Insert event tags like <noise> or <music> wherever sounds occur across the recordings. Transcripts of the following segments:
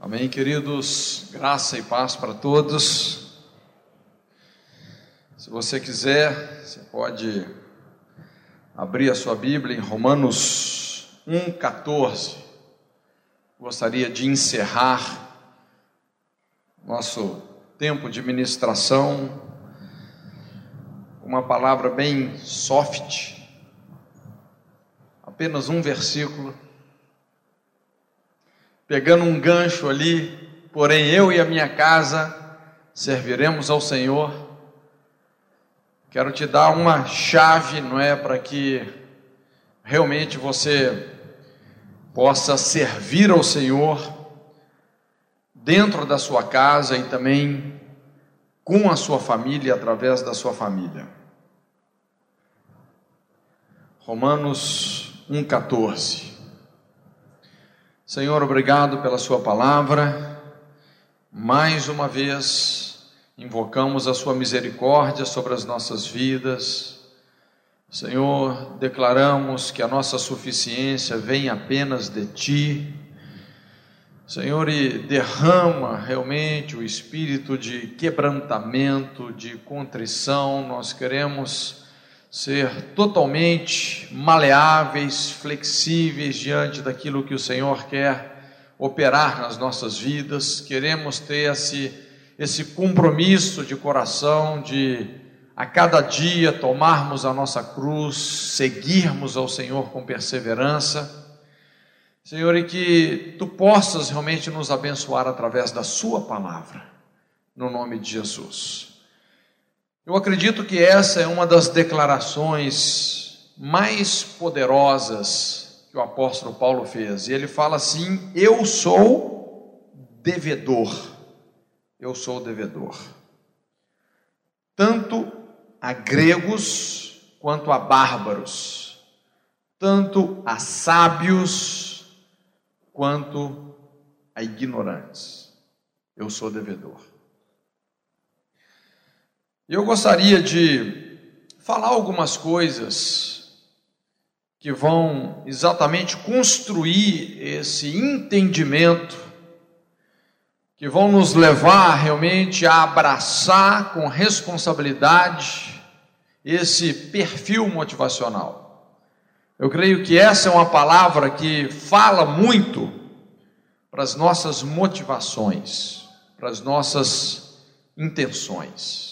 Amém, queridos. Graça e paz para todos. Se você quiser, você pode abrir a sua Bíblia em Romanos 1,14. Gostaria de encerrar nosso tempo de ministração uma palavra bem soft, apenas um versículo pegando um gancho ali, porém eu e a minha casa serviremos ao Senhor. Quero te dar uma chave, não é, para que realmente você possa servir ao Senhor dentro da sua casa e também com a sua família, através da sua família. Romanos 1,14. Senhor, obrigado pela Sua palavra. Mais uma vez, invocamos a Sua misericórdia sobre as nossas vidas. Senhor, declaramos que a nossa suficiência vem apenas de Ti. Senhor, e derrama realmente o espírito de quebrantamento, de contrição. Nós queremos ser totalmente maleáveis, flexíveis diante daquilo que o Senhor quer operar nas nossas vidas. Queremos ter esse, esse compromisso de coração de a cada dia tomarmos a nossa cruz, seguirmos ao Senhor com perseverança. Senhor, e que tu possas realmente nos abençoar através da Sua palavra, no nome de Jesus. Eu acredito que essa é uma das declarações mais poderosas que o apóstolo Paulo fez. E ele fala assim: Eu sou devedor. Eu sou devedor. Tanto a gregos quanto a bárbaros, tanto a sábios quanto a ignorantes. Eu sou devedor. Eu gostaria de falar algumas coisas que vão exatamente construir esse entendimento, que vão nos levar realmente a abraçar com responsabilidade esse perfil motivacional. Eu creio que essa é uma palavra que fala muito para as nossas motivações, para as nossas intenções.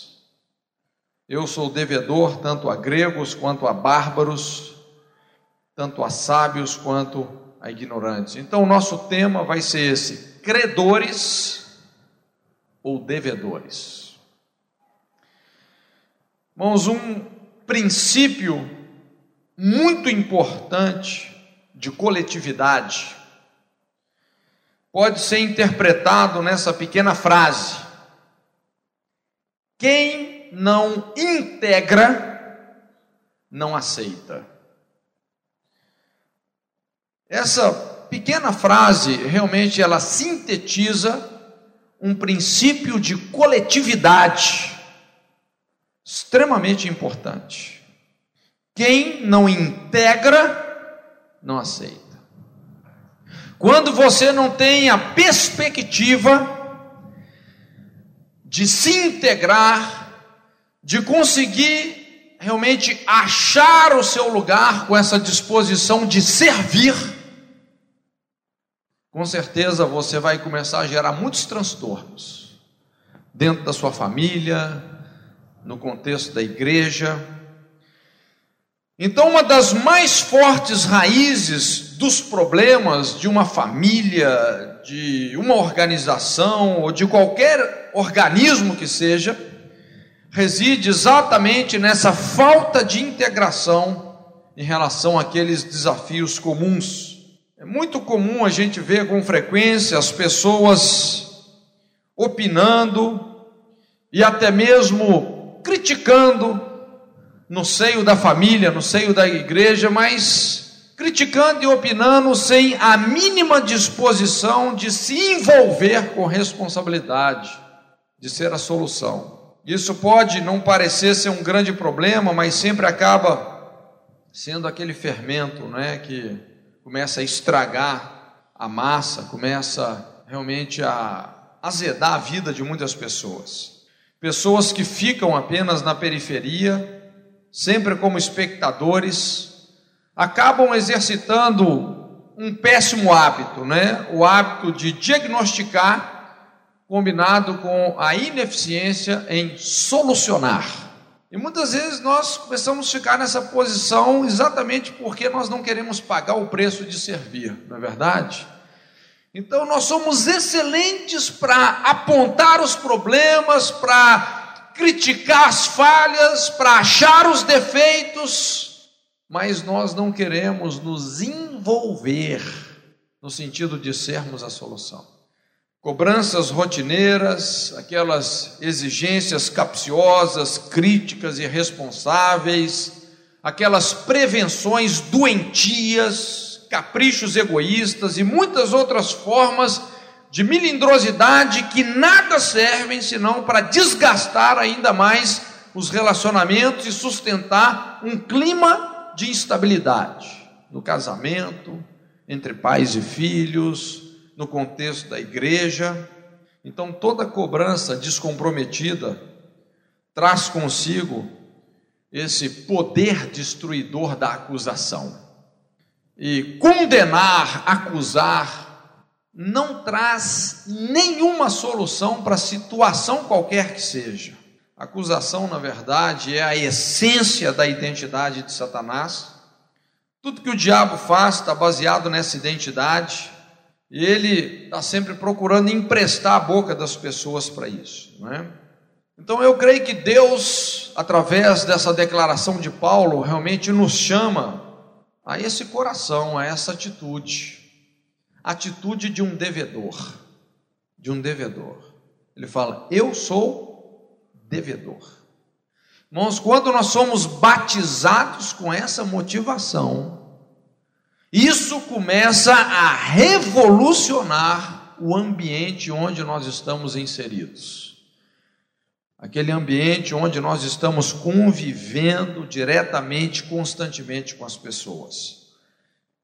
Eu sou devedor tanto a gregos quanto a bárbaros, tanto a sábios quanto a ignorantes. Então, o nosso tema vai ser esse: credores ou devedores. Irmãos, um princípio muito importante de coletividade pode ser interpretado nessa pequena frase: quem não integra, não aceita. Essa pequena frase realmente ela sintetiza um princípio de coletividade extremamente importante. Quem não integra, não aceita. Quando você não tem a perspectiva de se integrar de conseguir realmente achar o seu lugar com essa disposição de servir, com certeza você vai começar a gerar muitos transtornos dentro da sua família, no contexto da igreja. Então, uma das mais fortes raízes dos problemas de uma família, de uma organização ou de qualquer organismo que seja, reside exatamente nessa falta de integração em relação àqueles desafios comuns. É muito comum a gente ver com frequência as pessoas opinando e até mesmo criticando no seio da família, no seio da igreja, mas criticando e opinando sem a mínima disposição de se envolver com responsabilidade, de ser a solução. Isso pode não parecer ser um grande problema, mas sempre acaba sendo aquele fermento, não é, que começa a estragar a massa, começa realmente a azedar a vida de muitas pessoas. Pessoas que ficam apenas na periferia, sempre como espectadores, acabam exercitando um péssimo hábito, né? O hábito de diagnosticar combinado com a ineficiência em solucionar. E muitas vezes nós começamos a ficar nessa posição exatamente porque nós não queremos pagar o preço de servir, não é verdade? Então nós somos excelentes para apontar os problemas, para criticar as falhas, para achar os defeitos, mas nós não queremos nos envolver no sentido de sermos a solução cobranças rotineiras, aquelas exigências capciosas, críticas e responsáveis, aquelas prevenções doentias, caprichos egoístas e muitas outras formas de milindrosidade que nada servem senão para desgastar ainda mais os relacionamentos e sustentar um clima de instabilidade no casamento, entre pais e filhos, no contexto da igreja. Então, toda cobrança descomprometida traz consigo esse poder destruidor da acusação. E condenar, acusar, não traz nenhuma solução para situação qualquer que seja. A acusação, na verdade, é a essência da identidade de Satanás. Tudo que o diabo faz está baseado nessa identidade. E ele está sempre procurando emprestar a boca das pessoas para isso. Não é? Então eu creio que Deus, através dessa declaração de Paulo, realmente nos chama a esse coração, a essa atitude. Atitude de um devedor. De um devedor. Ele fala: Eu sou devedor. Irmãos, quando nós somos batizados com essa motivação, isso começa a revolucionar o ambiente onde nós estamos inseridos. Aquele ambiente onde nós estamos convivendo diretamente, constantemente com as pessoas.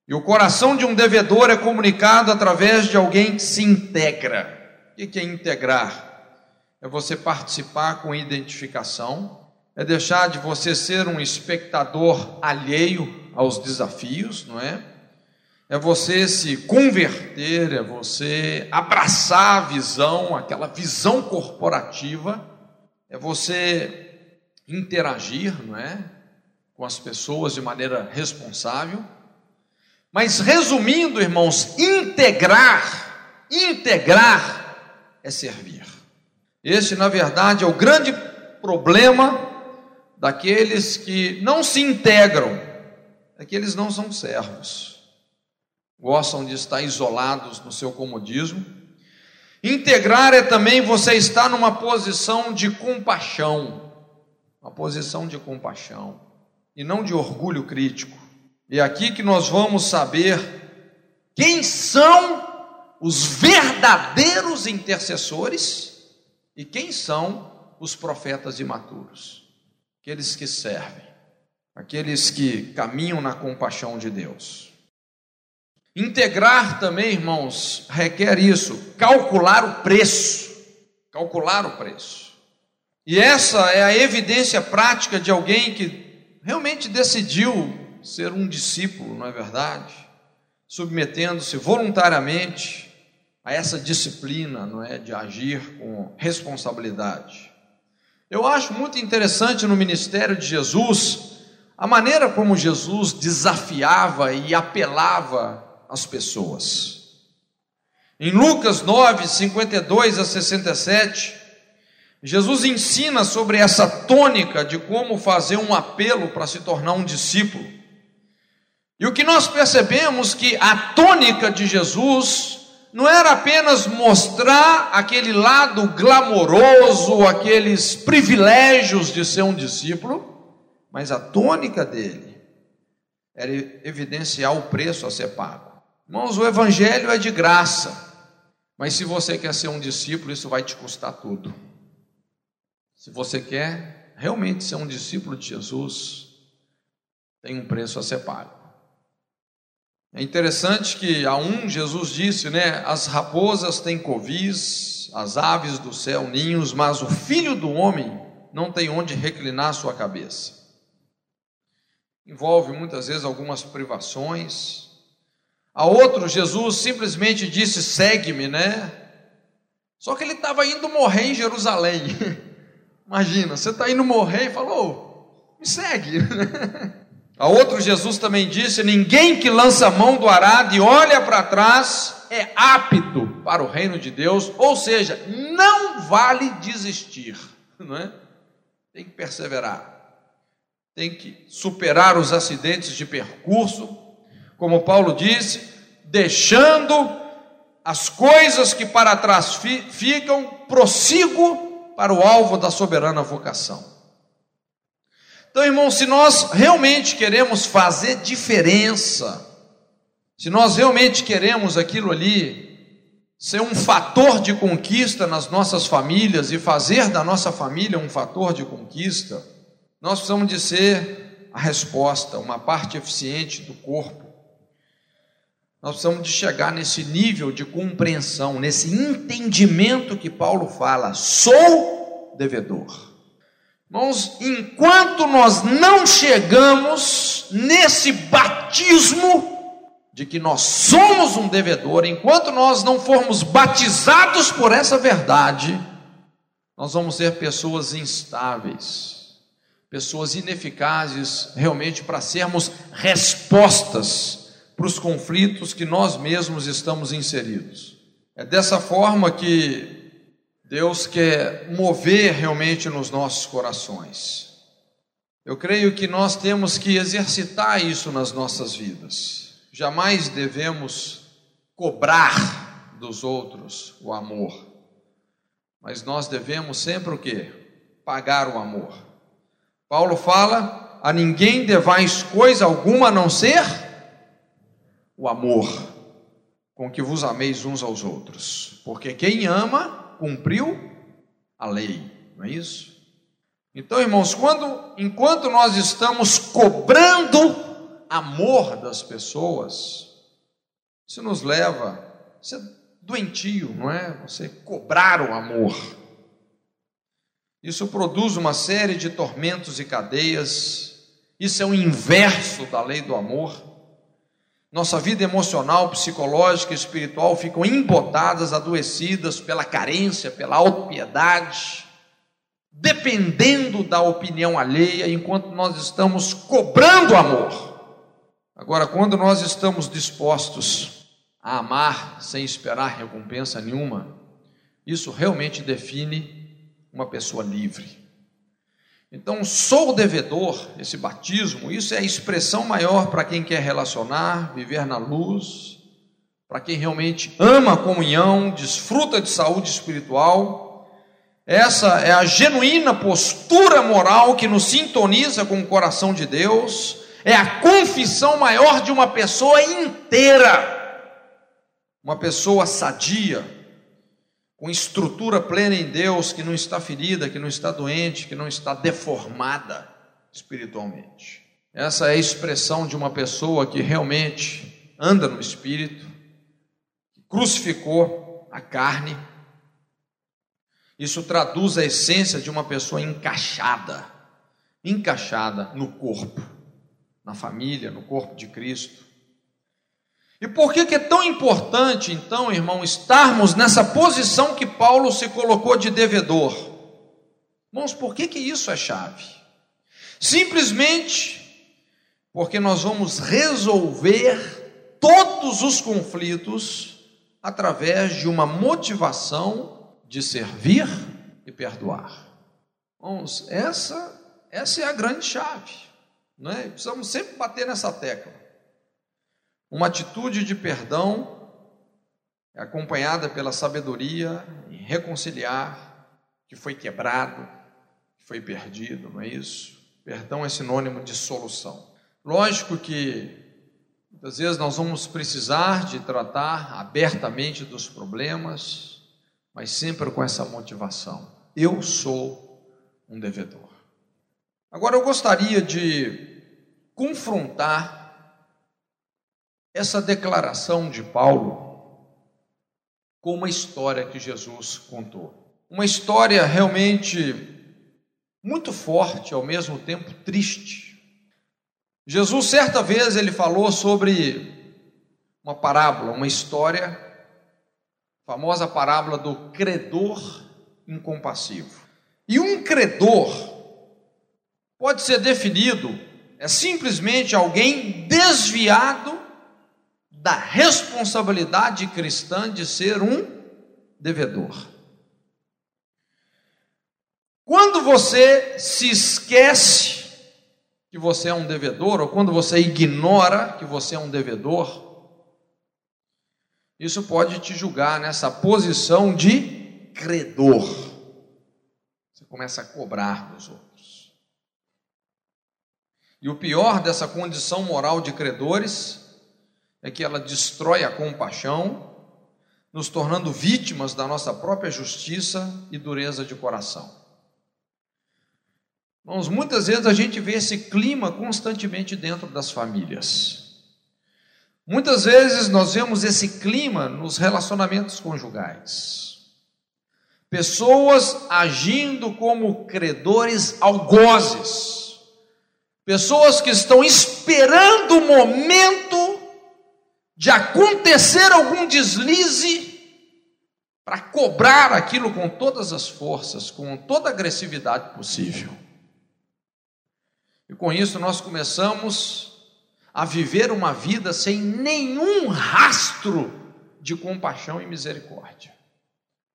E o coração de um devedor é comunicado através de alguém que se integra. O que é integrar? É você participar com identificação, é deixar de você ser um espectador alheio aos desafios, não é? É você se converter, é você abraçar a visão, aquela visão corporativa, é você interagir, não é? Com as pessoas de maneira responsável. Mas resumindo, irmãos, integrar, integrar é servir. Esse, na verdade, é o grande problema daqueles que não se integram, é que eles não são servos gostam de estar isolados no seu comodismo. Integrar é também você estar numa posição de compaixão, uma posição de compaixão e não de orgulho crítico. E é aqui que nós vamos saber quem são os verdadeiros intercessores e quem são os profetas imaturos, aqueles que servem, aqueles que caminham na compaixão de Deus. Integrar também, irmãos, requer isso, calcular o preço. Calcular o preço. E essa é a evidência prática de alguém que realmente decidiu ser um discípulo, não é verdade? Submetendo-se voluntariamente a essa disciplina, não é, de agir com responsabilidade. Eu acho muito interessante no ministério de Jesus a maneira como Jesus desafiava e apelava as pessoas. Em Lucas 9, 52 a 67, Jesus ensina sobre essa tônica de como fazer um apelo para se tornar um discípulo. E o que nós percebemos que a tônica de Jesus não era apenas mostrar aquele lado glamouroso, aqueles privilégios de ser um discípulo, mas a tônica dele era evidenciar o preço a ser pago. Irmãos, o Evangelho é de graça, mas se você quer ser um discípulo, isso vai te custar tudo. Se você quer realmente ser um discípulo de Jesus, tem um preço a ser pago. É interessante que a um Jesus disse, né? As raposas têm covis, as aves do céu ninhos, mas o filho do homem não tem onde reclinar sua cabeça. Envolve muitas vezes algumas privações. A outro, Jesus simplesmente disse: segue-me, né? Só que ele estava indo morrer em Jerusalém. <laughs> Imagina, você está indo morrer e falou: me segue. <laughs> A outro, Jesus também disse: ninguém que lança a mão do arado e olha para trás é apto para o reino de Deus, ou seja, não vale desistir, <laughs> não é? Tem que perseverar, tem que superar os acidentes de percurso, como Paulo disse, deixando as coisas que para trás ficam, prossigo para o alvo da soberana vocação. Então, irmão, se nós realmente queremos fazer diferença, se nós realmente queremos aquilo ali ser um fator de conquista nas nossas famílias e fazer da nossa família um fator de conquista, nós precisamos de ser a resposta, uma parte eficiente do corpo. Nós precisamos de chegar nesse nível de compreensão, nesse entendimento que Paulo fala, sou devedor. Irmãos, enquanto nós não chegamos nesse batismo de que nós somos um devedor, enquanto nós não formos batizados por essa verdade, nós vamos ser pessoas instáveis, pessoas ineficazes realmente para sermos respostas para os conflitos que nós mesmos estamos inseridos. É dessa forma que Deus quer mover realmente nos nossos corações. Eu creio que nós temos que exercitar isso nas nossas vidas jamais devemos cobrar dos outros o amor, mas nós devemos sempre o que? Pagar o amor. Paulo fala: a ninguém devais coisa alguma a não ser o amor, com que vos ameis uns aos outros, porque quem ama cumpriu a lei, não é isso? Então, irmãos, quando enquanto nós estamos cobrando amor das pessoas, isso nos leva a ser doentio, não é? Você cobrar o amor. Isso produz uma série de tormentos e cadeias. Isso é o inverso da lei do amor. Nossa vida emocional, psicológica e espiritual ficam embotadas, adoecidas pela carência, pela autopiedade, dependendo da opinião alheia, enquanto nós estamos cobrando amor. Agora, quando nós estamos dispostos a amar sem esperar recompensa nenhuma, isso realmente define uma pessoa livre. Então, sou devedor, esse batismo, isso é a expressão maior para quem quer relacionar, viver na luz, para quem realmente ama a comunhão, desfruta de saúde espiritual. Essa é a genuína postura moral que nos sintoniza com o coração de Deus é a confissão maior de uma pessoa inteira, uma pessoa sadia, com estrutura plena em Deus, que não está ferida, que não está doente, que não está deformada espiritualmente. Essa é a expressão de uma pessoa que realmente anda no espírito, que crucificou a carne. Isso traduz a essência de uma pessoa encaixada, encaixada no corpo na família, no corpo de Cristo. E por que, que é tão importante, então, irmão, estarmos nessa posição que Paulo se colocou de devedor? Irmãos, por que, que isso é chave? Simplesmente porque nós vamos resolver todos os conflitos através de uma motivação de servir e perdoar. Irmãos, essa, essa é a grande chave. Não é? Precisamos sempre bater nessa tecla. Uma atitude de perdão é acompanhada pela sabedoria em reconciliar que foi quebrado, que foi perdido, não é isso? Perdão é sinônimo de solução. Lógico que muitas vezes nós vamos precisar de tratar abertamente dos problemas, mas sempre com essa motivação. Eu sou um devedor. Agora eu gostaria de confrontar essa declaração de Paulo com uma história que Jesus contou. Uma história realmente muito forte, ao mesmo tempo triste. Jesus, certa vez, ele falou sobre uma parábola, uma história, a famosa parábola do credor incompassivo. E um credor pode ser definido é simplesmente alguém desviado da responsabilidade cristã de ser um devedor. Quando você se esquece que você é um devedor, ou quando você ignora que você é um devedor, isso pode te julgar nessa posição de credor. Você começa a cobrar dos outros. E o pior dessa condição moral de credores é que ela destrói a compaixão, nos tornando vítimas da nossa própria justiça e dureza de coração. Irmãos, muitas vezes a gente vê esse clima constantemente dentro das famílias. Muitas vezes nós vemos esse clima nos relacionamentos conjugais. Pessoas agindo como credores algozes. Pessoas que estão esperando o momento de acontecer algum deslize para cobrar aquilo com todas as forças, com toda a agressividade possível. E com isso nós começamos a viver uma vida sem nenhum rastro de compaixão e misericórdia.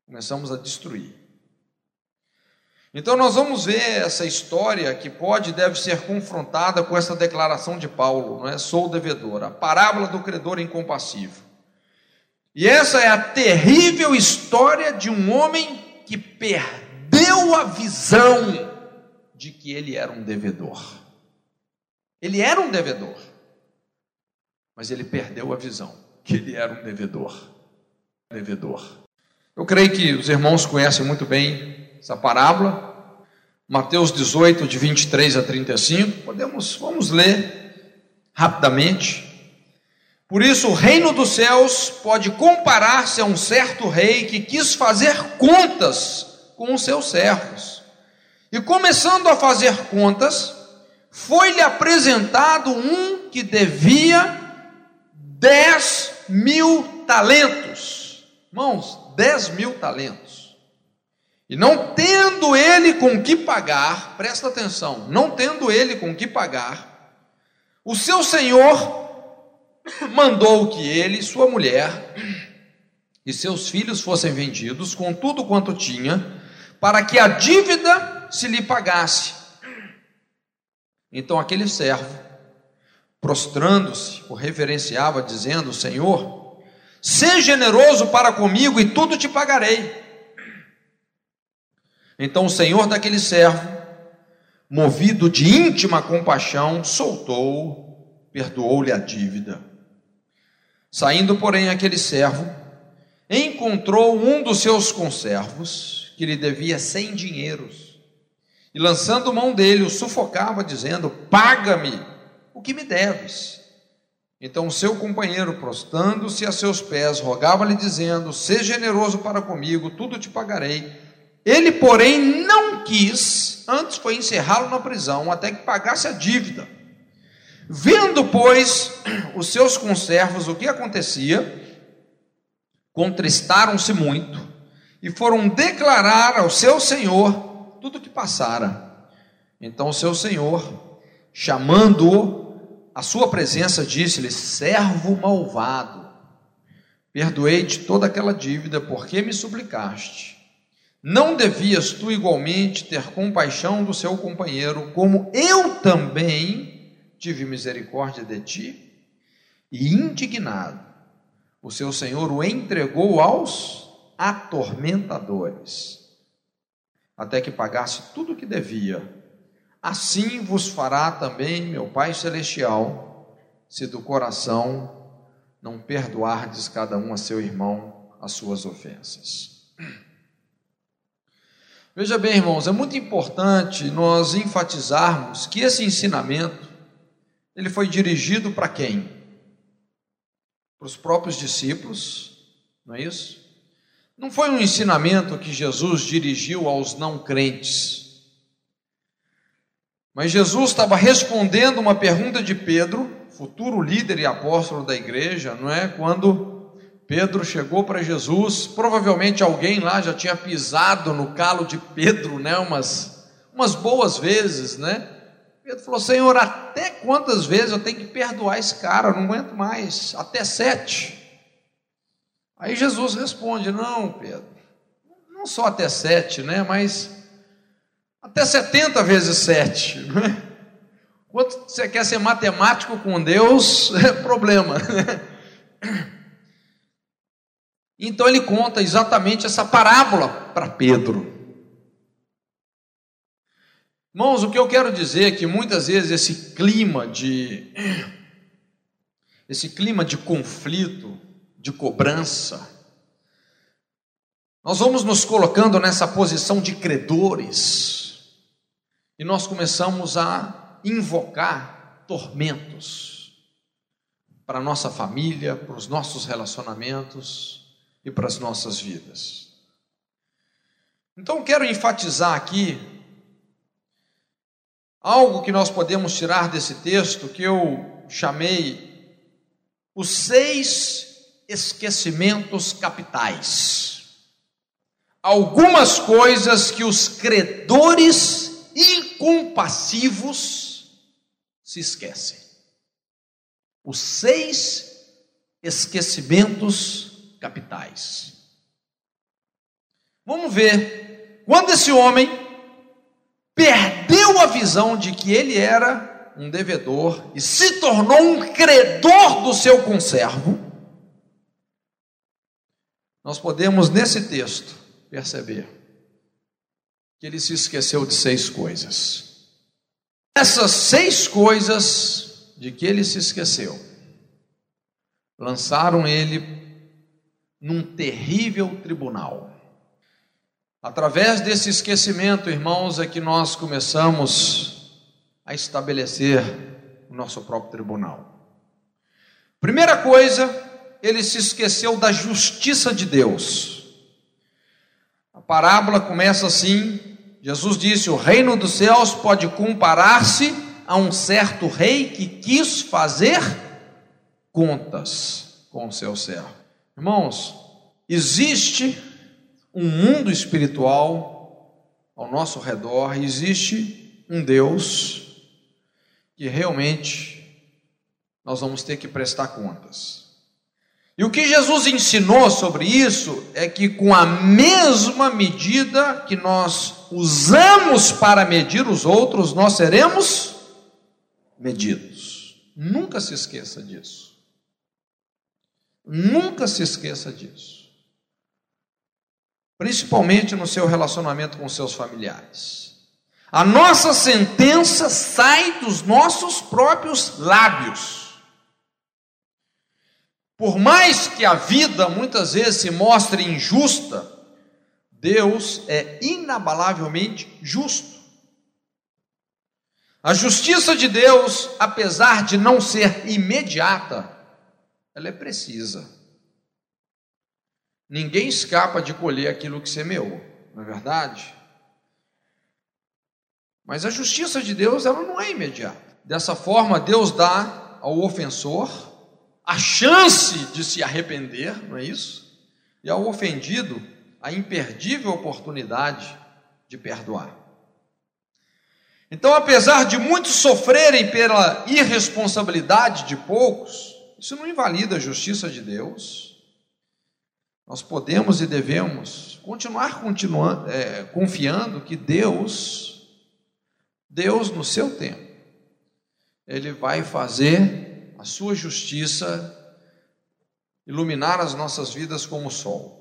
Começamos a destruir. Então nós vamos ver essa história que pode e deve ser confrontada com essa declaração de Paulo, não é? Sou devedor, a parábola do credor incompassivo. E essa é a terrível história de um homem que perdeu a visão de que ele era um devedor. Ele era um devedor, mas ele perdeu a visão que ele era um devedor. Devedor. Eu creio que os irmãos conhecem muito bem essa parábola. Mateus 18, de 23 a 35. Podemos, vamos ler rapidamente. Por isso, o reino dos céus pode comparar-se a um certo rei que quis fazer contas com os seus servos. E começando a fazer contas, foi-lhe apresentado um que devia 10 mil talentos. Irmãos, 10 mil talentos. E não tendo ele com que pagar, presta atenção, não tendo ele com que pagar, o seu senhor mandou que ele, sua mulher e seus filhos fossem vendidos com tudo quanto tinha, para que a dívida se lhe pagasse então aquele servo, prostrando-se, o reverenciava, dizendo: Senhor, seja generoso para comigo e tudo te pagarei. Então o senhor daquele servo, movido de íntima compaixão, soltou, perdoou-lhe a dívida. Saindo, porém, aquele servo, encontrou um dos seus conservos que lhe devia cem dinheiros e lançando mão dele, o sufocava, dizendo: Paga-me o que me deves. Então o seu companheiro, prostando-se a seus pés, rogava-lhe, dizendo: Seja generoso para comigo, tudo te pagarei. Ele, porém, não quis, antes foi encerrá-lo na prisão, até que pagasse a dívida. Vendo, pois, <clears throat> os seus conservos o que acontecia, contristaram-se muito e foram declarar ao seu senhor tudo que passara. Então o seu senhor, chamando-o à sua presença, disse-lhe: Servo malvado, perdoei-te toda aquela dívida, porque me suplicaste. Não devias tu igualmente ter compaixão do seu companheiro, como eu também tive misericórdia de ti? E indignado, o seu senhor o entregou aos atormentadores até que pagasse tudo o que devia. Assim vos fará também meu Pai Celestial, se do coração não perdoardes cada um a seu irmão as suas ofensas. Veja bem, irmãos, é muito importante nós enfatizarmos que esse ensinamento ele foi dirigido para quem? para os próprios discípulos, não é isso? Não foi um ensinamento que Jesus dirigiu aos não crentes. Mas Jesus estava respondendo uma pergunta de Pedro, futuro líder e apóstolo da igreja, não é? Quando Pedro chegou para Jesus, provavelmente alguém lá já tinha pisado no calo de Pedro, né? Umas, umas boas vezes, né? Pedro falou: Senhor, até quantas vezes eu tenho que perdoar esse cara? Eu não aguento mais. Até sete. Aí Jesus responde: Não, Pedro, não só até sete, né? Mas até 70 vezes sete. Né? Quando você quer ser matemático com Deus, <laughs> é problema. Então ele conta exatamente essa parábola para Pedro. Irmãos, o que eu quero dizer é que muitas vezes esse clima de esse clima de conflito, de cobrança, nós vamos nos colocando nessa posição de credores e nós começamos a invocar tormentos para nossa família, para os nossos relacionamentos e para as nossas vidas. Então, quero enfatizar aqui algo que nós podemos tirar desse texto que eu chamei os seis esquecimentos capitais. Algumas coisas que os credores incompassivos se esquecem. Os seis esquecimentos capitais. Vamos ver. Quando esse homem perdeu a visão de que ele era um devedor e se tornou um credor do seu conservo, nós podemos, nesse texto, perceber que ele se esqueceu de seis coisas. Essas seis coisas de que ele se esqueceu lançaram ele num terrível tribunal. Através desse esquecimento, irmãos, é que nós começamos a estabelecer o nosso próprio tribunal. Primeira coisa ele se esqueceu da justiça de Deus. A parábola começa assim: Jesus disse: O reino dos céus pode comparar-se a um certo rei que quis fazer contas com o seu servo. Irmãos, existe um mundo espiritual ao nosso redor, existe um Deus que realmente nós vamos ter que prestar contas. E o que Jesus ensinou sobre isso é que com a mesma medida que nós usamos para medir os outros, nós seremos medidos. Nunca se esqueça disso. Nunca se esqueça disso. Principalmente no seu relacionamento com seus familiares. A nossa sentença sai dos nossos próprios lábios. Por mais que a vida muitas vezes se mostre injusta, Deus é inabalavelmente justo. A justiça de Deus, apesar de não ser imediata, ela é precisa. Ninguém escapa de colher aquilo que semeou, não é verdade? Mas a justiça de Deus, ela não é imediata. Dessa forma, Deus dá ao ofensor a chance de se arrepender, não é isso? E ao ofendido, a imperdível oportunidade de perdoar. Então, apesar de muitos sofrerem pela irresponsabilidade de poucos, isso não invalida a justiça de Deus. Nós podemos e devemos continuar é, confiando que Deus, Deus no seu tempo, Ele vai fazer a sua justiça iluminar as nossas vidas como o sol.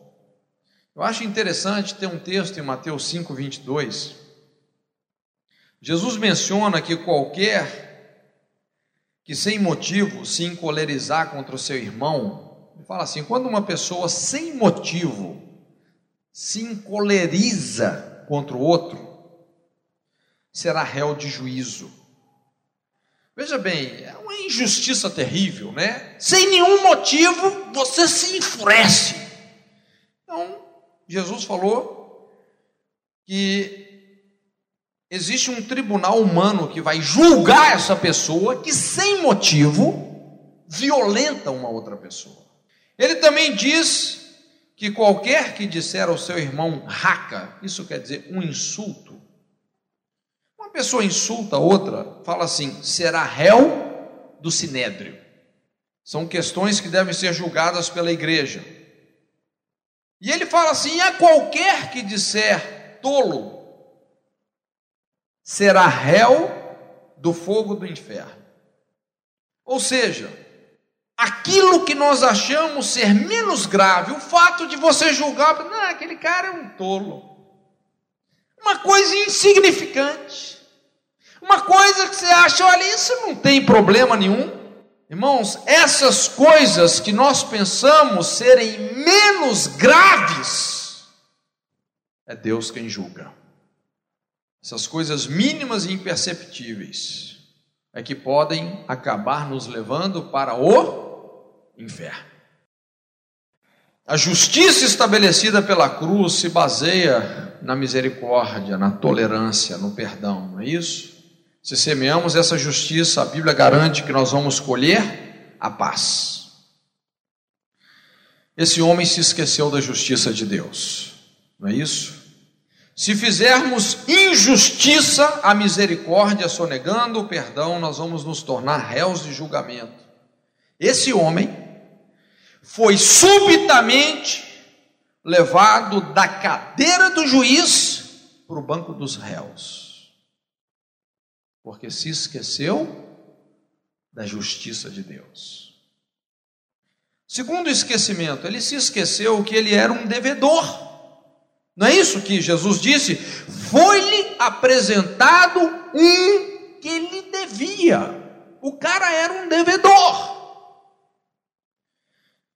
Eu acho interessante ter um texto em Mateus 5, 22. Jesus menciona que qualquer que sem motivo se encolerizar contra o seu irmão, fala assim: quando uma pessoa sem motivo se encoleriza contra o outro, será réu de juízo. Veja bem, é uma injustiça terrível, né? Sem nenhum motivo você se enfurece. Então, Jesus falou que existe um tribunal humano que vai julgar essa pessoa que, sem motivo, violenta uma outra pessoa. Ele também diz que qualquer que disser ao seu irmão raca, isso quer dizer um insulto, pessoa insulta a outra, fala assim: será réu do sinédrio. São questões que devem ser julgadas pela igreja. E ele fala assim: a qualquer que disser tolo, será réu do fogo do inferno. Ou seja, aquilo que nós achamos ser menos grave, o fato de você julgar, não, aquele cara é um tolo. Uma coisa insignificante. Uma coisa que você acha, olha, isso não tem problema nenhum. Irmãos, essas coisas que nós pensamos serem menos graves, é Deus quem julga. Essas coisas mínimas e imperceptíveis é que podem acabar nos levando para o inferno. A justiça estabelecida pela cruz se baseia na misericórdia, na tolerância, no perdão, não é isso? Se semeamos essa justiça, a Bíblia garante que nós vamos colher a paz. Esse homem se esqueceu da justiça de Deus, não é isso? Se fizermos injustiça à misericórdia, sonegando o perdão, nós vamos nos tornar réus de julgamento. Esse homem foi subitamente levado da cadeira do juiz para o banco dos réus porque se esqueceu da justiça de Deus. Segundo esquecimento, ele se esqueceu que ele era um devedor. Não é isso que Jesus disse? Foi-lhe apresentado um que lhe devia. O cara era um devedor.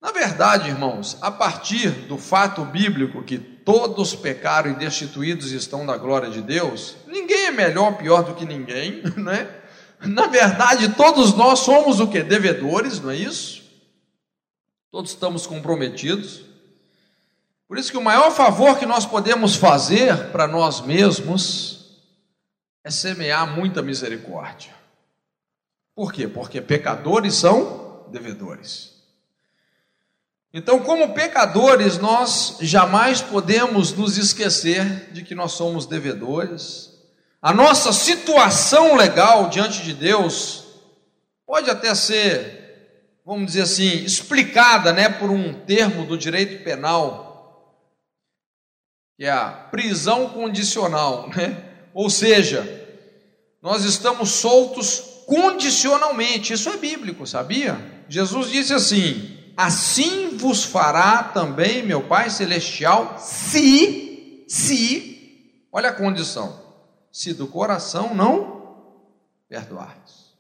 Na verdade, irmãos, a partir do fato bíblico que todos pecaram e destituídos estão da glória de Deus, ninguém é melhor ou pior do que ninguém, <laughs> né? Na verdade, todos nós somos o que? Devedores, não é isso? Todos estamos comprometidos. Por isso que o maior favor que nós podemos fazer para nós mesmos é semear muita misericórdia. Por quê? Porque pecadores são devedores. Então, como pecadores, nós jamais podemos nos esquecer de que nós somos devedores. A nossa situação legal diante de Deus pode até ser, vamos dizer assim, explicada, né, por um termo do direito penal, que é a prisão condicional, <laughs> né? Ou seja, nós estamos soltos condicionalmente. Isso é bíblico, sabia? Jesus disse assim: assim vos fará também meu Pai Celestial, se, se, olha a condição, se do coração não perdoardes.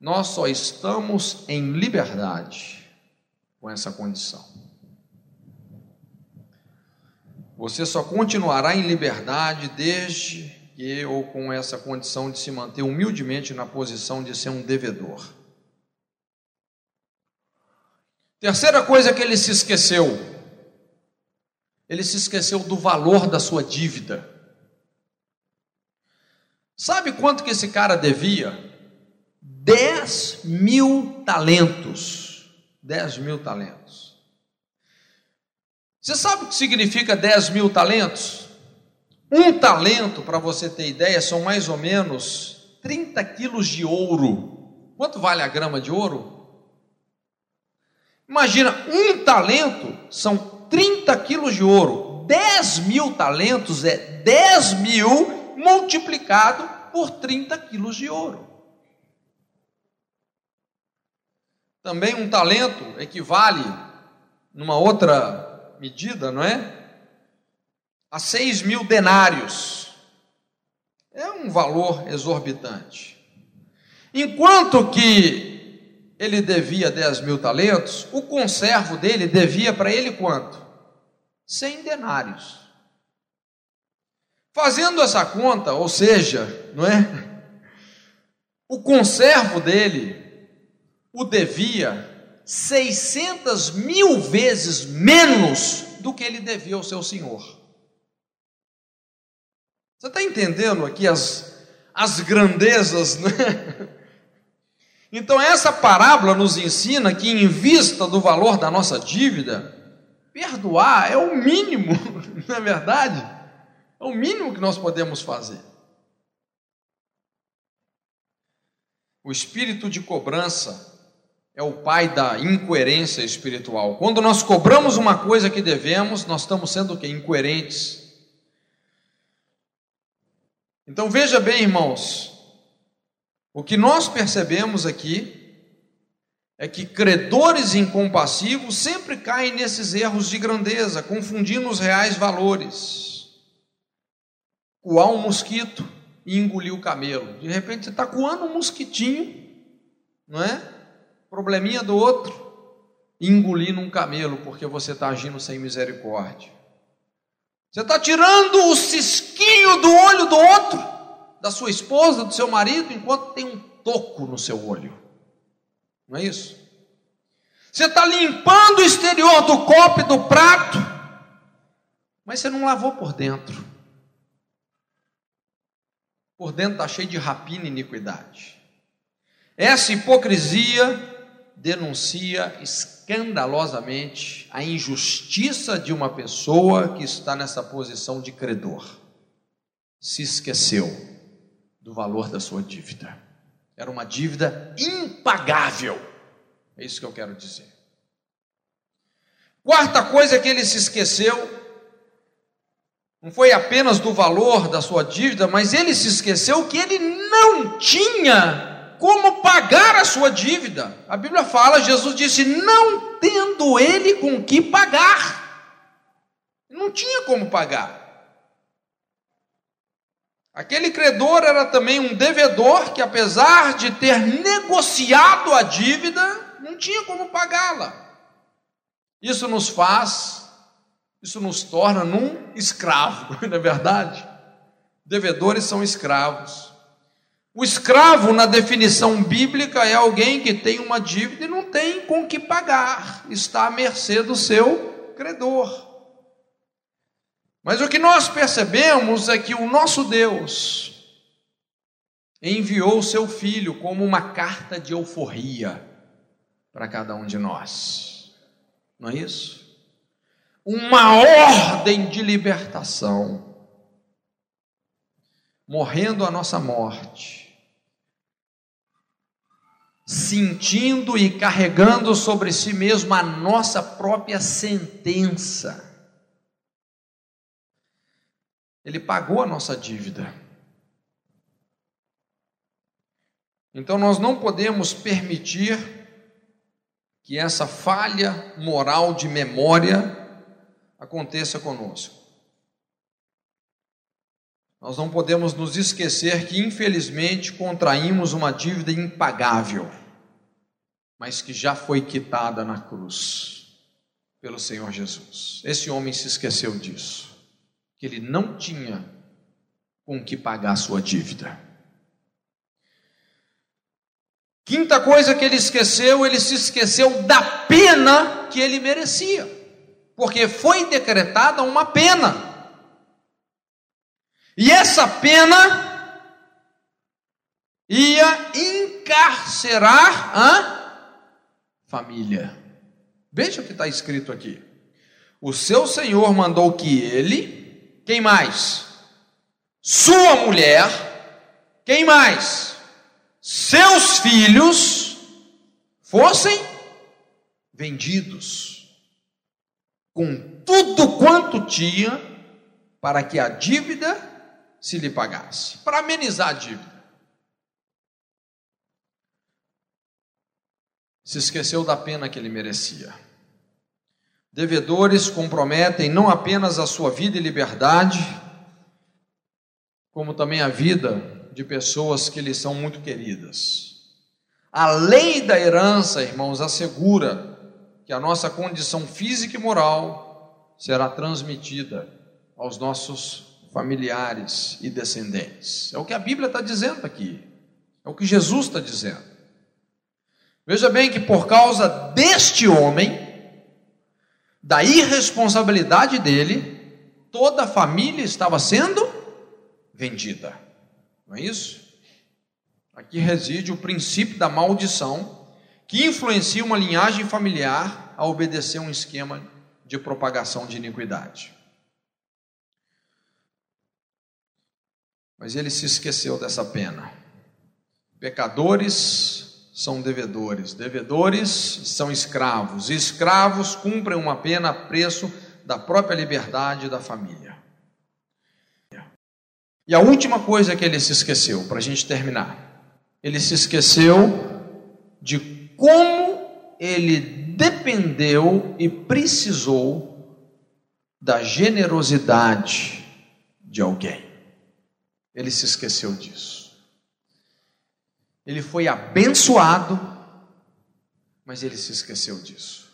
Nós só estamos em liberdade com essa condição. Você só continuará em liberdade desde que, ou com essa condição de se manter humildemente na posição de ser um devedor. Terceira coisa que ele se esqueceu, ele se esqueceu do valor da sua dívida. Sabe quanto que esse cara devia? 10 mil talentos. 10 mil talentos. Você sabe o que significa 10 mil talentos? Um talento, para você ter ideia, são mais ou menos 30 quilos de ouro. Quanto vale a grama de ouro? Imagina, um talento são 30 quilos de ouro. 10 mil talentos é 10 mil multiplicado por 30 quilos de ouro. Também um talento equivale, numa outra medida, não é? A 6 mil denários. É um valor exorbitante. Enquanto que ele devia 10 mil talentos, o conservo dele devia para ele quanto? 100 denários. Fazendo essa conta, ou seja, não é? o conservo dele o devia 600 mil vezes menos do que ele devia ao seu senhor. Você está entendendo aqui as, as grandezas, né? <laughs> Então, essa parábola nos ensina que, em vista do valor da nossa dívida, perdoar é o mínimo, <laughs> não é verdade? É o mínimo que nós podemos fazer. O espírito de cobrança é o pai da incoerência espiritual. Quando nós cobramos uma coisa que devemos, nós estamos sendo o quê? Incoerentes. Então veja bem, irmãos, o que nós percebemos aqui é que credores incompassivos sempre caem nesses erros de grandeza, confundindo os reais valores. Coar um mosquito e engolir o camelo. De repente você está coando um mosquitinho, não é? Probleminha do outro, engolindo um camelo, porque você está agindo sem misericórdia. Você está tirando o cisquinho do olho do outro da sua esposa, do seu marido, enquanto tem um toco no seu olho. Não é isso? Você está limpando o exterior do copo e do prato, mas você não lavou por dentro. Por dentro está cheio de rapina e iniquidade. Essa hipocrisia denuncia escandalosamente a injustiça de uma pessoa que está nessa posição de credor. Se esqueceu do valor da sua dívida. Era uma dívida impagável. É isso que eu quero dizer. Quarta coisa que ele se esqueceu não foi apenas do valor da sua dívida, mas ele se esqueceu que ele não tinha como pagar a sua dívida. A Bíblia fala, Jesus disse: não tendo ele com que pagar. Não tinha como pagar. Aquele credor era também um devedor que, apesar de ter negociado a dívida, não tinha como pagá-la. Isso nos faz, isso nos torna num escravo, <laughs> não é verdade? Devedores são escravos. O escravo, na definição bíblica, é alguém que tem uma dívida e não tem com que pagar, está à mercê do seu credor. Mas o que nós percebemos é que o nosso Deus enviou o seu filho como uma carta de euforia para cada um de nós. Não é isso? Uma ordem de libertação. Morrendo a nossa morte. Sentindo e carregando sobre si mesmo a nossa própria sentença ele pagou a nossa dívida. Então nós não podemos permitir que essa falha moral de memória aconteça conosco. Nós não podemos nos esquecer que, infelizmente, contraímos uma dívida impagável, mas que já foi quitada na cruz pelo Senhor Jesus. Esse homem se esqueceu disso que ele não tinha com que pagar sua dívida. Quinta coisa que ele esqueceu, ele se esqueceu da pena que ele merecia, porque foi decretada uma pena. E essa pena ia encarcerar a família. Veja o que está escrito aqui. O seu senhor mandou que ele, quem mais? Sua mulher. Quem mais? Seus filhos fossem vendidos com tudo quanto tinha para que a dívida se lhe pagasse, para amenizar a dívida. Se esqueceu da pena que ele merecia. Devedores comprometem não apenas a sua vida e liberdade, como também a vida de pessoas que lhes são muito queridas. A lei da herança, irmãos, assegura que a nossa condição física e moral será transmitida aos nossos familiares e descendentes. É o que a Bíblia está dizendo aqui. É o que Jesus está dizendo. Veja bem que por causa deste homem, da irresponsabilidade dele, toda a família estava sendo vendida. Não é isso? Aqui reside o princípio da maldição que influencia uma linhagem familiar a obedecer um esquema de propagação de iniquidade. Mas ele se esqueceu dessa pena. Pecadores são devedores, devedores são escravos, e escravos cumprem uma pena a preço da própria liberdade da família. E a última coisa que ele se esqueceu, para a gente terminar, ele se esqueceu de como ele dependeu e precisou da generosidade de alguém. Ele se esqueceu disso ele foi abençoado, mas ele se esqueceu disso.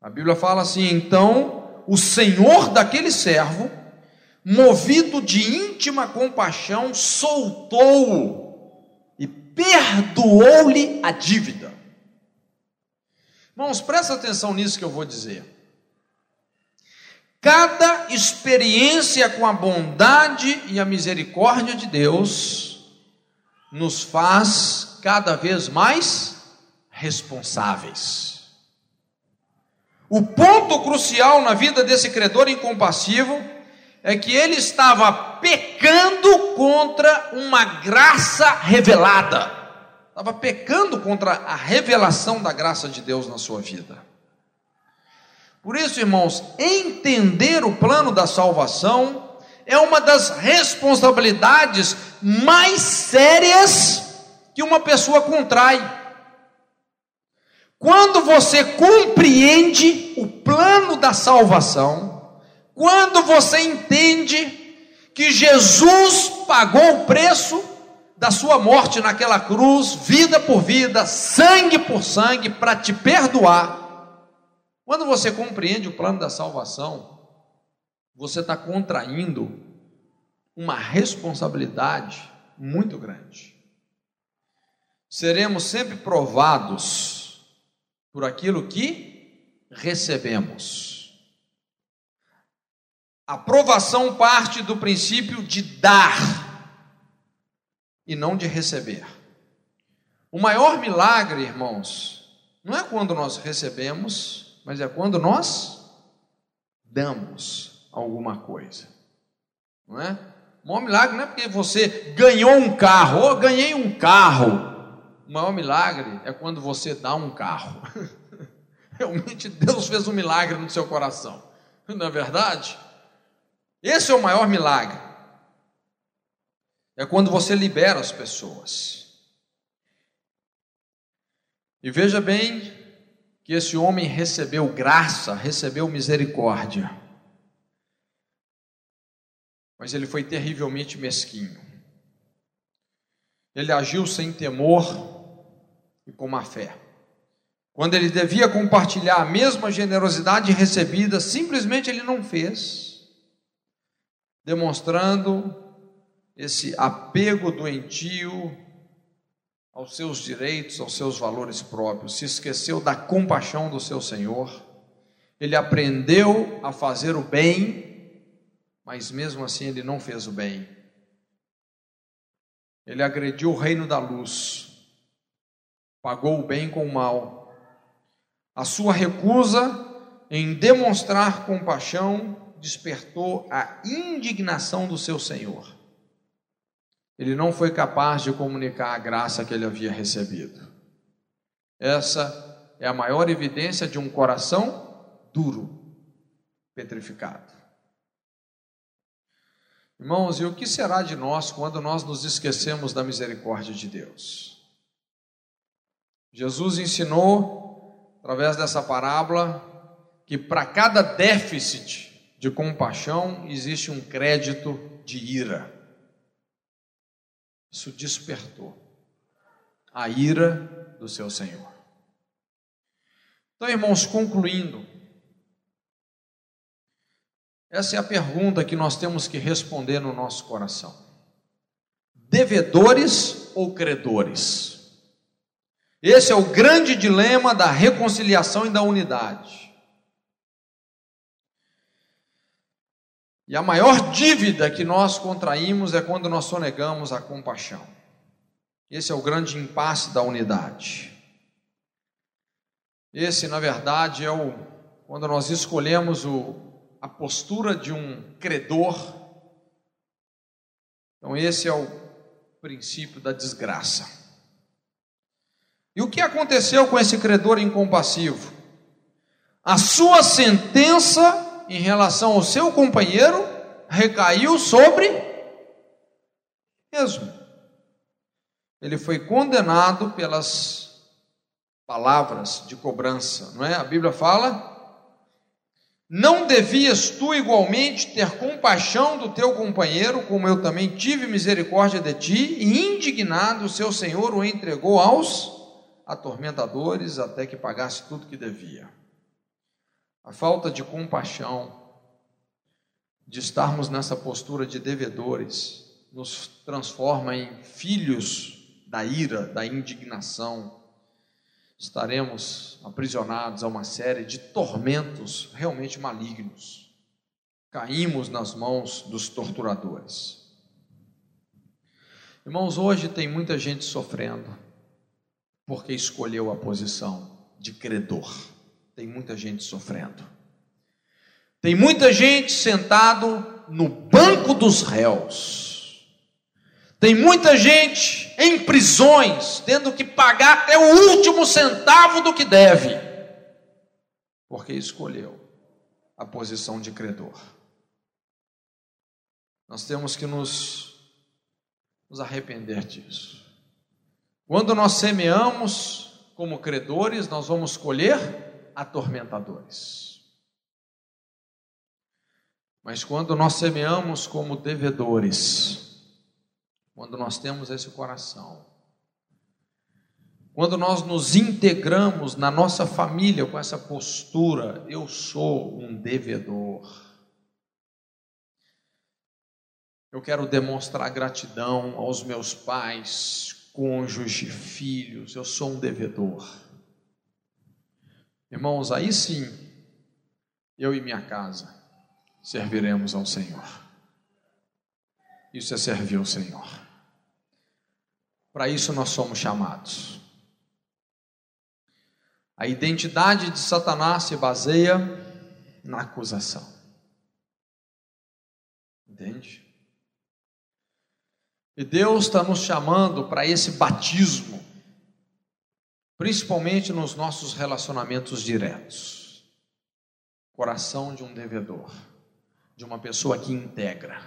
A Bíblia fala assim: então o senhor daquele servo, movido de íntima compaixão, soltou-o e perdoou-lhe a dívida. Irmãos, presta atenção nisso que eu vou dizer. Cada experiência com a bondade e a misericórdia de Deus nos faz cada vez mais responsáveis. O ponto crucial na vida desse credor incompassivo é que ele estava pecando contra uma graça revelada. Estava pecando contra a revelação da graça de Deus na sua vida. Por isso, irmãos, entender o plano da salvação é uma das responsabilidades mais sérias que uma pessoa contrai. Quando você compreende o plano da salvação, quando você entende que Jesus pagou o preço da sua morte naquela cruz, vida por vida, sangue por sangue, para te perdoar. Quando você compreende o plano da salvação, você está contraindo uma responsabilidade muito grande. Seremos sempre provados por aquilo que recebemos. A aprovação parte do princípio de dar e não de receber. O maior milagre, irmãos, não é quando nós recebemos, mas é quando nós damos alguma coisa. Não é? O maior milagre não é porque você ganhou um carro, ou ganhei um carro. O maior milagre é quando você dá um carro. <laughs> Realmente Deus fez um milagre no seu coração. Não é verdade? Esse é o maior milagre. É quando você libera as pessoas. E veja bem que esse homem recebeu graça, recebeu misericórdia mas ele foi terrivelmente mesquinho. Ele agiu sem temor e com má fé. Quando ele devia compartilhar a mesma generosidade recebida, simplesmente ele não fez, demonstrando esse apego doentio aos seus direitos, aos seus valores próprios, se esqueceu da compaixão do seu Senhor, ele aprendeu a fazer o bem mas mesmo assim ele não fez o bem. Ele agrediu o reino da luz, pagou o bem com o mal. A sua recusa em demonstrar compaixão despertou a indignação do seu Senhor. Ele não foi capaz de comunicar a graça que ele havia recebido. Essa é a maior evidência de um coração duro, petrificado. Irmãos, e o que será de nós quando nós nos esquecemos da misericórdia de Deus? Jesus ensinou, através dessa parábola, que para cada déficit de compaixão existe um crédito de ira. Isso despertou a ira do seu Senhor. Então, irmãos, concluindo, essa é a pergunta que nós temos que responder no nosso coração. devedores ou credores? Esse é o grande dilema da reconciliação e da unidade. E a maior dívida que nós contraímos é quando nós sonegamos a compaixão. Esse é o grande impasse da unidade. Esse, na verdade, é o quando nós escolhemos o, a postura de um credor. Então, esse é o princípio da desgraça. E o que aconteceu com esse credor incompassivo? A sua sentença em relação ao seu companheiro recaiu sobre mesmo. Ele foi condenado pelas palavras de cobrança, não é? A Bíblia fala: Não devias tu igualmente ter compaixão do teu companheiro, como eu também tive misericórdia de ti, e indignado o seu senhor o entregou aos atormentadores até que pagasse tudo que devia. A falta de compaixão, de estarmos nessa postura de devedores, nos transforma em filhos da ira, da indignação. Estaremos aprisionados a uma série de tormentos realmente malignos. Caímos nas mãos dos torturadores. Irmãos, hoje tem muita gente sofrendo porque escolheu a posição de credor tem muita gente sofrendo. Tem muita gente sentado no banco dos réus. Tem muita gente em prisões, tendo que pagar até o último centavo do que deve, porque escolheu a posição de credor. Nós temos que nos, nos arrepender disso. Quando nós semeamos como credores, nós vamos colher atormentadores. Mas quando nós semeamos como devedores, quando nós temos esse coração, quando nós nos integramos na nossa família com essa postura, eu sou um devedor. Eu quero demonstrar gratidão aos meus pais, cônjuges, filhos, eu sou um devedor. Irmãos, aí sim, eu e minha casa serviremos ao Senhor. Isso é servir ao Senhor. Para isso nós somos chamados. A identidade de Satanás se baseia na acusação. Entende? E Deus está nos chamando para esse batismo principalmente nos nossos relacionamentos diretos. Coração de um devedor, de uma pessoa que integra,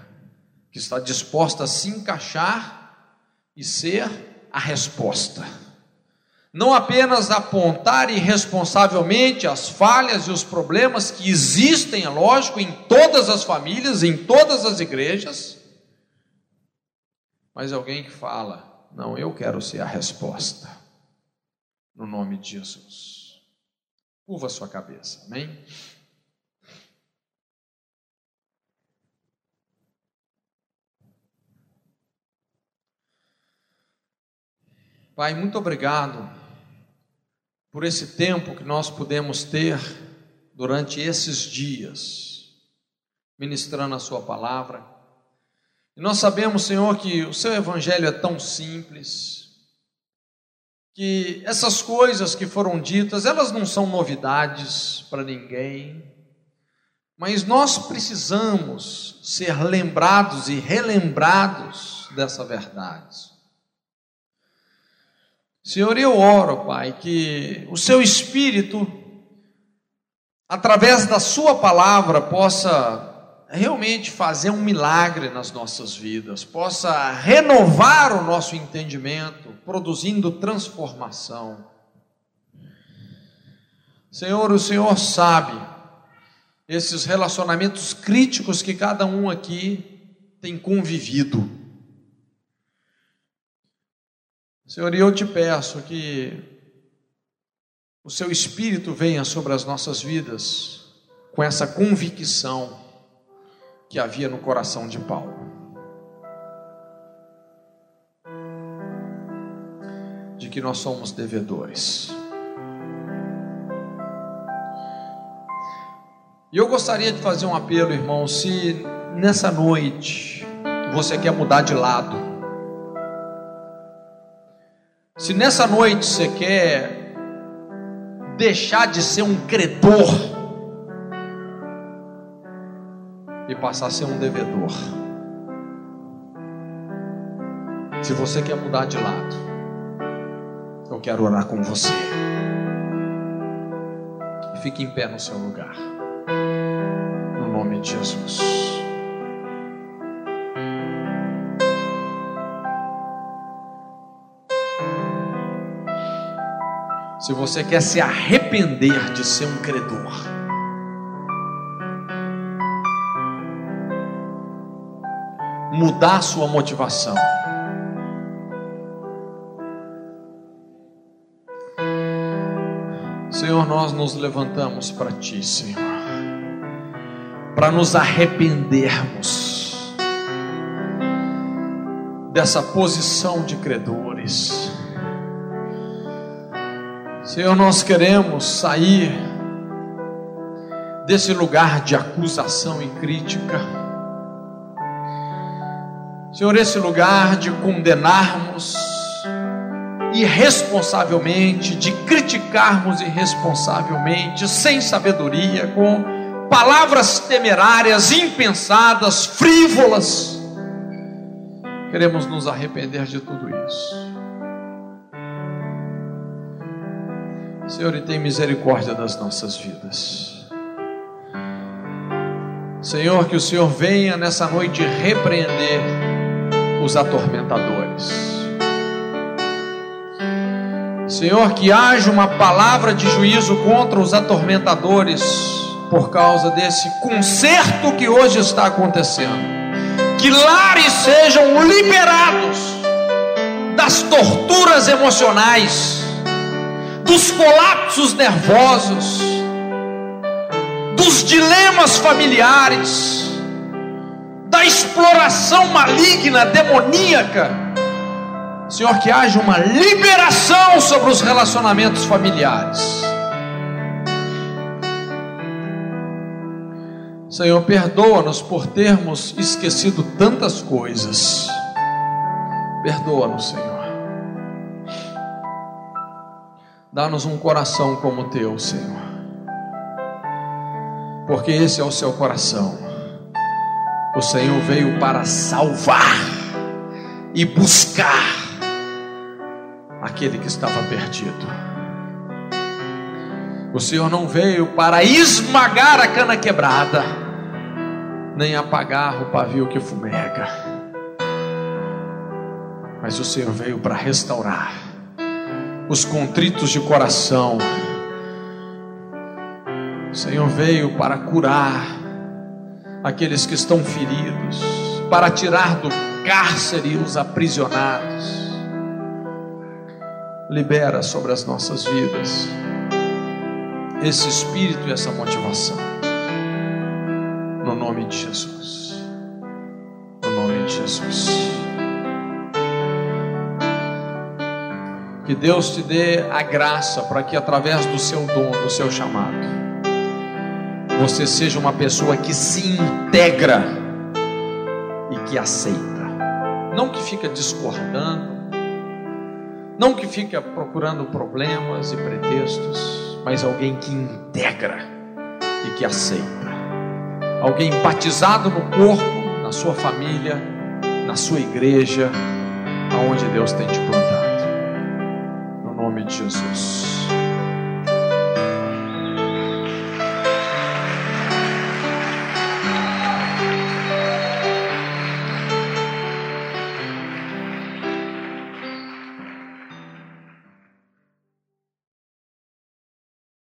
que está disposta a se encaixar e ser a resposta. Não apenas apontar irresponsavelmente as falhas e os problemas que existem, é lógico, em todas as famílias, em todas as igrejas, mas alguém que fala: não, eu quero ser a resposta no nome de Jesus. Curva sua cabeça, amém? Pai, muito obrigado por esse tempo que nós pudemos ter durante esses dias, ministrando a Sua palavra. E nós sabemos, Senhor, que o Seu Evangelho é tão simples, que essas coisas que foram ditas, elas não são novidades para ninguém, mas nós precisamos ser lembrados e relembrados dessa verdade. Senhor, eu oro, Pai, que o Seu Espírito, através da Sua palavra, possa realmente fazer um milagre nas nossas vidas, possa renovar o nosso entendimento, produzindo transformação. Senhor, o Senhor sabe esses relacionamentos críticos que cada um aqui tem convivido. Senhor, e eu te peço que o seu Espírito venha sobre as nossas vidas com essa convicção que havia no coração de Paulo. que nós somos devedores. E eu gostaria de fazer um apelo, irmão, se nessa noite você quer mudar de lado, se nessa noite você quer deixar de ser um credor passar a ser um devedor, se você quer mudar de lado, eu quero orar com você. Fique em pé no seu lugar. No nome de Jesus. Se você quer se arrepender de ser um credor, mudar sua motivação. Senhor, nós nos levantamos para Ti, Senhor, para nos arrependermos dessa posição de credores. Senhor, nós queremos sair desse lugar de acusação e crítica. Senhor, esse lugar de condenarmos irresponsavelmente, de criticarmos irresponsavelmente, sem sabedoria, com palavras temerárias, impensadas, frívolas. Queremos nos arrepender de tudo isso. Senhor, e tem misericórdia das nossas vidas. Senhor, que o Senhor venha nessa noite repreender os atormentadores. Senhor, que haja uma palavra de juízo contra os atormentadores por causa desse conserto que hoje está acontecendo. Que lares sejam liberados das torturas emocionais, dos colapsos nervosos, dos dilemas familiares, da exploração maligna, demoníaca Senhor, que haja uma liberação sobre os relacionamentos familiares. Senhor, perdoa-nos por termos esquecido tantas coisas. Perdoa-nos, Senhor. Dá-nos um coração como o teu, Senhor. Porque esse é o seu coração. O Senhor veio para salvar e buscar aquele que estava perdido. O Senhor não veio para esmagar a cana quebrada, nem apagar o pavio que fumega, mas o Senhor veio para restaurar os contritos de coração. O Senhor veio para curar aqueles que estão feridos, para tirar do cárcere os aprisionados libera sobre as nossas vidas esse espírito e essa motivação. No nome de Jesus. No nome de Jesus. Que Deus te dê a graça para que através do seu dom, do seu chamado, você seja uma pessoa que se integra e que aceita. Não que fica discordando, não que fica procurando problemas e pretextos, mas alguém que integra e que aceita. Alguém batizado no corpo, na sua família, na sua igreja, aonde Deus tem te plantado. No nome de Jesus.